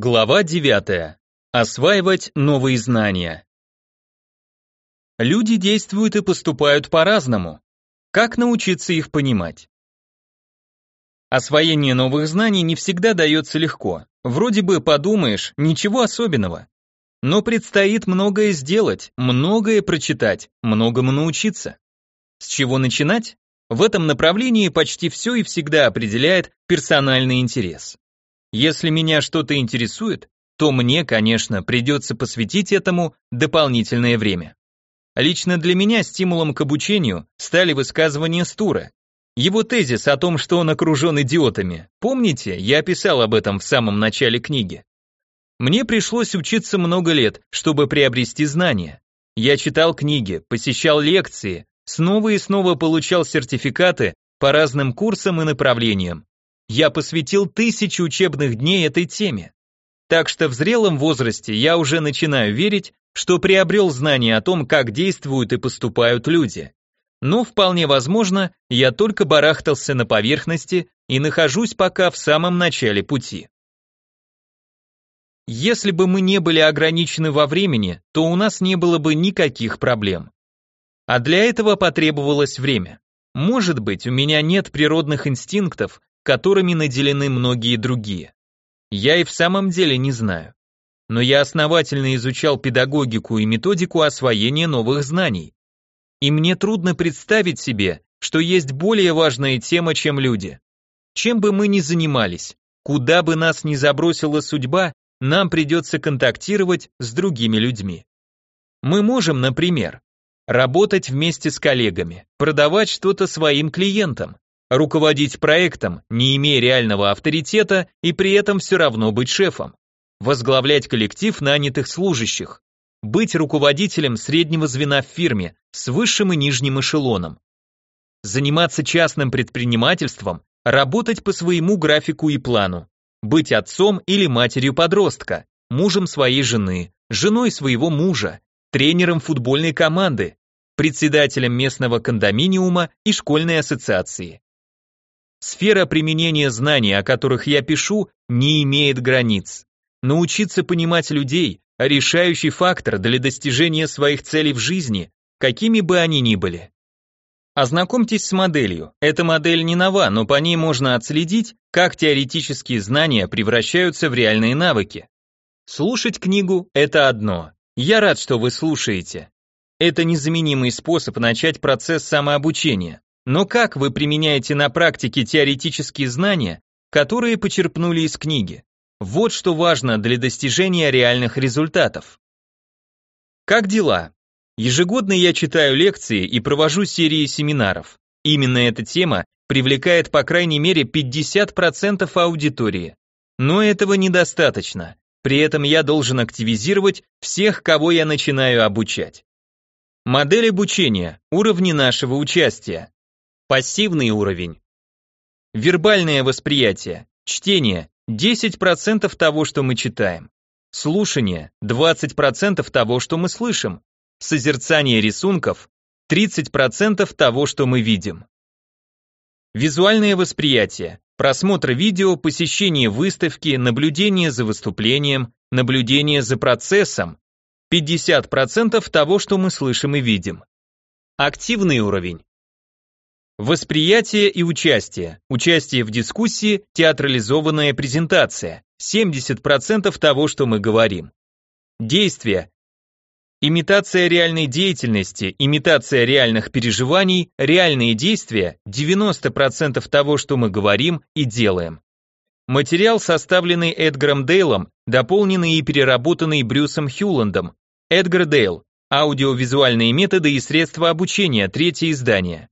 Глава 9. Осваивать новые знания. Люди действуют и поступают по-разному. Как научиться их понимать? Освоение новых знаний не всегда дается легко. Вроде бы подумаешь, ничего особенного. Но предстоит многое сделать, многое прочитать, многому научиться. С чего начинать? В этом направлении почти все и всегда определяет персональный интерес. Если меня что-то интересует, то мне, конечно, придется посвятить этому дополнительное время. Лично для меня стимулом к обучению стали высказывания Стура. Его тезис о том, что он окружен идиотами. Помните, я писал об этом в самом начале книги. Мне пришлось учиться много лет, чтобы приобрести знания. Я читал книги, посещал лекции, снова и снова получал сертификаты по разным курсам и направлениям, я посвятил тысячи учебных дней этой теме. Так что в зрелом возрасте я уже начинаю верить, что приобрел знания о том, как действуют и поступают люди. Но вполне возможно, я только барахтался на поверхности и нахожусь пока в самом начале пути. Если бы мы не были ограничены во времени, то у нас не было бы никаких проблем. А для этого потребовалось время. Может быть, у меня нет природных инстинктов, которыми наделены многие другие. Я и в самом деле не знаю. Но я основательно изучал педагогику и методику освоения новых знаний. И мне трудно представить себе, что есть более важная тема, чем люди. Чем бы мы ни занимались, куда бы нас ни забросила судьба, нам придется контактировать с другими людьми. Мы можем, например, работать вместе с коллегами, продавать что-то своим клиентам, руководить проектом, не имея реального авторитета и при этом все равно быть шефом, возглавлять коллектив нанятых служащих, быть руководителем среднего звена в фирме с высшим и нижним эшелоном, заниматься частным предпринимательством, работать по своему графику и плану, быть отцом или матерью подростка, мужем своей жены, женой своего мужа, тренером футбольной команды, председателем местного кондоминиума и школьной ассоциации. Сфера применения знаний, о которых я пишу, не имеет границ. Научиться понимать людей – решающий фактор для достижения своих целей в жизни, какими бы они ни были. Ознакомьтесь с моделью. Эта модель не нова, но по ней можно отследить, как теоретические знания превращаются в реальные навыки. Слушать книгу – это одно. Я рад, что вы слушаете. Это незаменимый способ начать процесс самообучения. Но как вы применяете на практике теоретические знания, которые почерпнули из книги? Вот что важно для достижения реальных результатов. Как дела? Ежегодно я читаю лекции и провожу серии семинаров. Именно эта тема привлекает по крайней мере 50% аудитории. Но этого недостаточно. При этом я должен активизировать всех, кого я начинаю обучать. Модель обучения, уровни нашего участия. Пассивный уровень. Вербальное восприятие, чтение 10% того, что мы читаем. Слушание 20% того, что мы слышим. Созерцание рисунков 30% того, что мы видим. Визуальное восприятие, просмотр видео, посещение выставки, наблюдение за выступлением, наблюдение за процессом 50% того, что мы слышим и видим. Активный уровень Восприятие и участие. Участие в дискуссии, театрализованная презентация. 70% того, что мы говорим. Действие. Имитация реальной деятельности, имитация реальных переживаний, реальные действия, 90% того, что мы говорим и делаем. Материал, составленный Эдгаром Дейлом, дополненный и переработанный Брюсом Хьюландом. Эдгар Дейл. Аудиовизуальные методы и средства обучения, третье издание.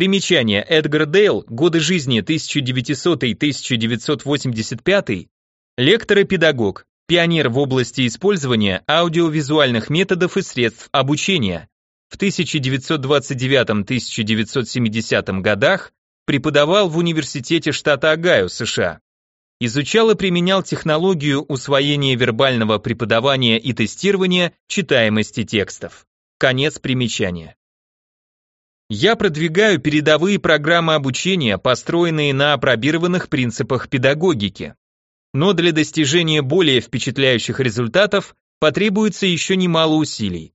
Примечание. Эдгар Дейл, годы жизни 1900-1985, лектор и педагог, пионер в области использования аудиовизуальных методов и средств обучения. В 1929-1970 годах преподавал в университете штата Огайо, США. Изучал и применял технологию усвоения вербального преподавания и тестирования читаемости текстов. Конец примечания. Я продвигаю передовые программы обучения, построенные на опробированных принципах педагогики. но для достижения более впечатляющих результатов потребуется еще немало усилий.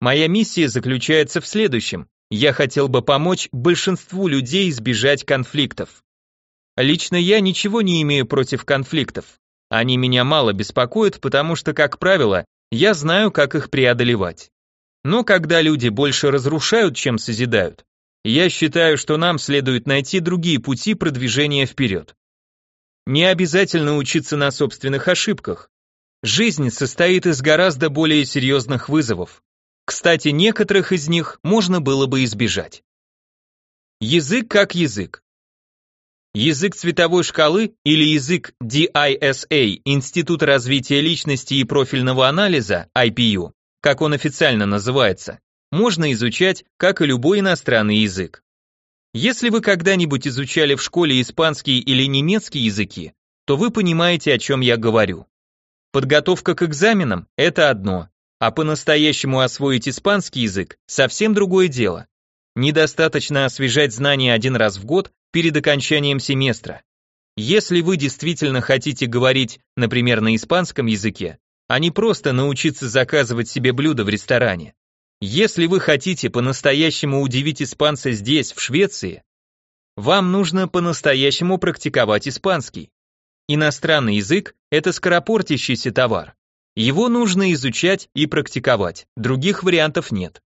Моя миссия заключается в следующем. Я хотел бы помочь большинству людей избежать конфликтов. Лично я ничего не имею против конфликтов. Они меня мало беспокоят, потому что, как правило, я знаю, как их преодолевать. Но когда люди больше разрушают, чем созидают, я считаю, что нам следует найти другие пути продвижения вперед. Не обязательно учиться на собственных ошибках. Жизнь состоит из гораздо более серьезных вызовов. Кстати, некоторых из них можно было бы избежать. Язык как язык. Язык цветовой шкалы или язык DISA, Институт развития личности и профильного анализа, IPU, как он официально называется, можно изучать, как и любой иностранный язык. Если вы когда-нибудь изучали в школе испанский или немецкий языки, то вы понимаете, о чем я говорю. Подготовка к экзаменам – это одно, а по-настоящему освоить испанский язык – совсем другое дело. Недостаточно освежать знания один раз в год перед окончанием семестра. Если вы действительно хотите говорить, например, на испанском языке, а не просто научиться заказывать себе блюда в ресторане, если вы хотите по-настоящему удивить испанца здесь, в Швеции, вам нужно по-настоящему практиковать испанский. Иностранный язык – это скоропортящийся товар. Его нужно изучать и практиковать, других вариантов нет.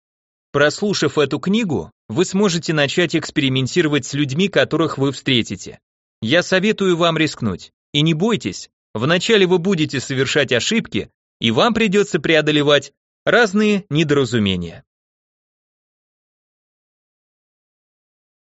Прослушав эту книгу, вы сможете начать экспериментировать с людьми, которых вы встретите. Я советую вам рискнуть. И не бойтесь, вначале вы будете совершать ошибки, и вам придется преодолевать разные недоразумения.